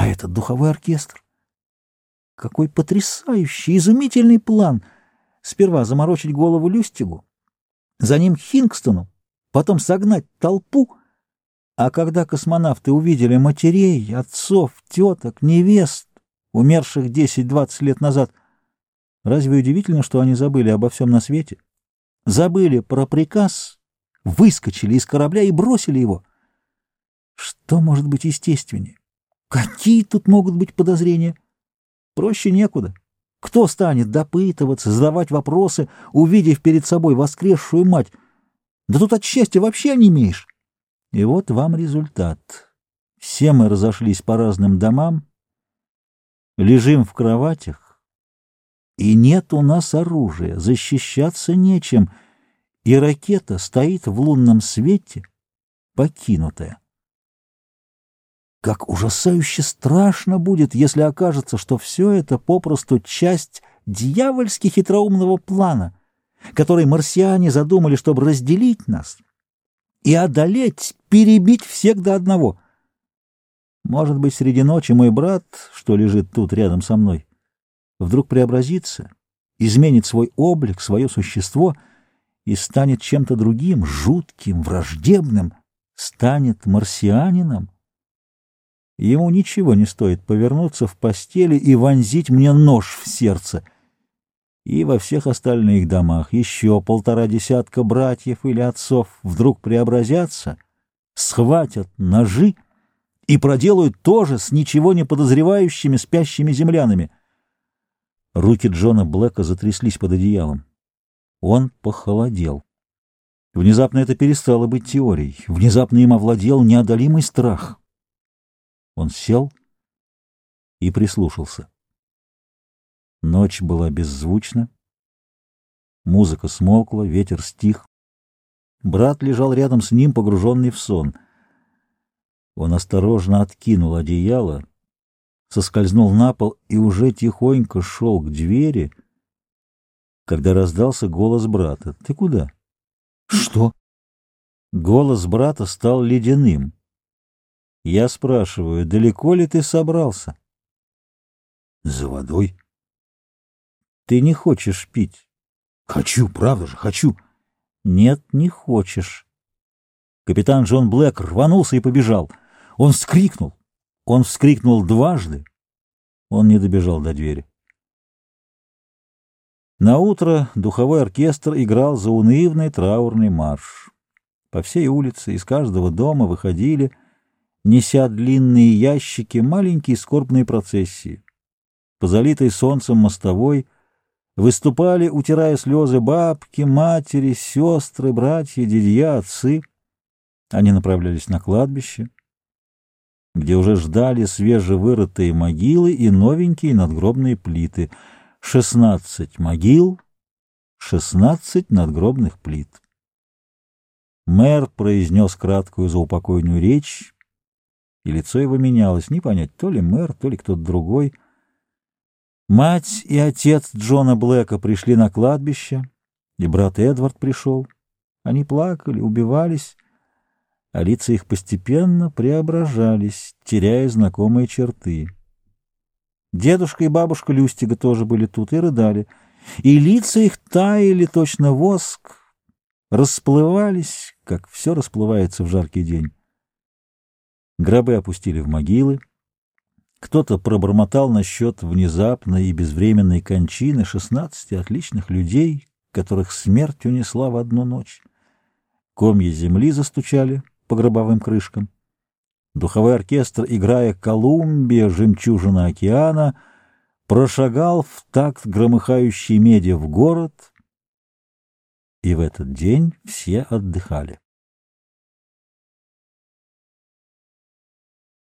А этот духовой оркестр? Какой потрясающий, изумительный план! Сперва заморочить голову Люстигу, за ним Хингстону, потом согнать толпу. А когда космонавты увидели матерей, отцов, теток, невест, умерших 10-20 лет назад, разве удивительно, что они забыли обо всем на свете? Забыли про приказ, выскочили из корабля и бросили его. Что может быть естественнее? Какие тут могут быть подозрения? Проще некуда. Кто станет допытываться, задавать вопросы, увидев перед собой воскресшую мать? Да тут от счастья вообще не имеешь. И вот вам результат. Все мы разошлись по разным домам, лежим в кроватях, и нет у нас оружия, защищаться нечем, и ракета стоит в лунном свете, покинутая. Как ужасающе страшно будет, если окажется, что все это попросту часть дьявольски хитроумного плана, который марсиане задумали, чтобы разделить нас и одолеть, перебить всех до одного. Может быть, среди ночи мой брат, что лежит тут рядом со мной, вдруг преобразится, изменит свой облик, свое существо и станет чем-то другим, жутким, враждебным, станет марсианином. Ему ничего не стоит повернуться в постели и вонзить мне нож в сердце. И во всех остальных домах еще полтора десятка братьев или отцов вдруг преобразятся, схватят ножи и проделают то же с ничего не подозревающими спящими землянами. Руки Джона Блэка затряслись под одеялом. Он похолодел. Внезапно это перестало быть теорией. Внезапно им овладел неодолимый страх. Он сел и прислушался. Ночь была беззвучна. Музыка смолкла, ветер стих. Брат лежал рядом с ним, погруженный в сон. Он осторожно откинул одеяло, соскользнул на пол и уже тихонько шел к двери, когда раздался голос брата. — Ты куда? — Что? Голос брата стал ледяным. Я спрашиваю, далеко ли ты собрался? За водой. Ты не хочешь пить? Хочу, правда же, хочу. Нет, не хочешь. Капитан Джон Блэк рванулся и побежал. Он вскрикнул. Он вскрикнул дважды. Он не добежал до двери. На утро духовой оркестр играл заунывный траурный марш. По всей улице из каждого дома выходили неся длинные ящики, маленькие скорбные процессии. По залитой солнцем мостовой выступали, утирая слезы, бабки, матери, сестры, братья, дядья, отцы. Они направлялись на кладбище, где уже ждали свежевырытые могилы и новенькие надгробные плиты. Шестнадцать могил, шестнадцать надгробных плит. Мэр произнес краткую заупокойную речь, и лицо его менялось, не понять, то ли мэр, то ли кто-то другой. Мать и отец Джона Блэка пришли на кладбище, и брат Эдвард пришел. Они плакали, убивались, а лица их постепенно преображались, теряя знакомые черты. Дедушка и бабушка Люстига тоже были тут и рыдали, и лица их таяли точно воск, расплывались, как все расплывается в жаркий день. Гробы опустили в могилы. Кто-то пробормотал насчет внезапной и безвременной кончины шестнадцати отличных людей, которых смерть унесла в одну ночь. Комья земли застучали по гробовым крышкам. Духовой оркестр, играя «Колумбия, жемчужина океана», прошагал в такт громыхающей меди в город, и в этот день все отдыхали.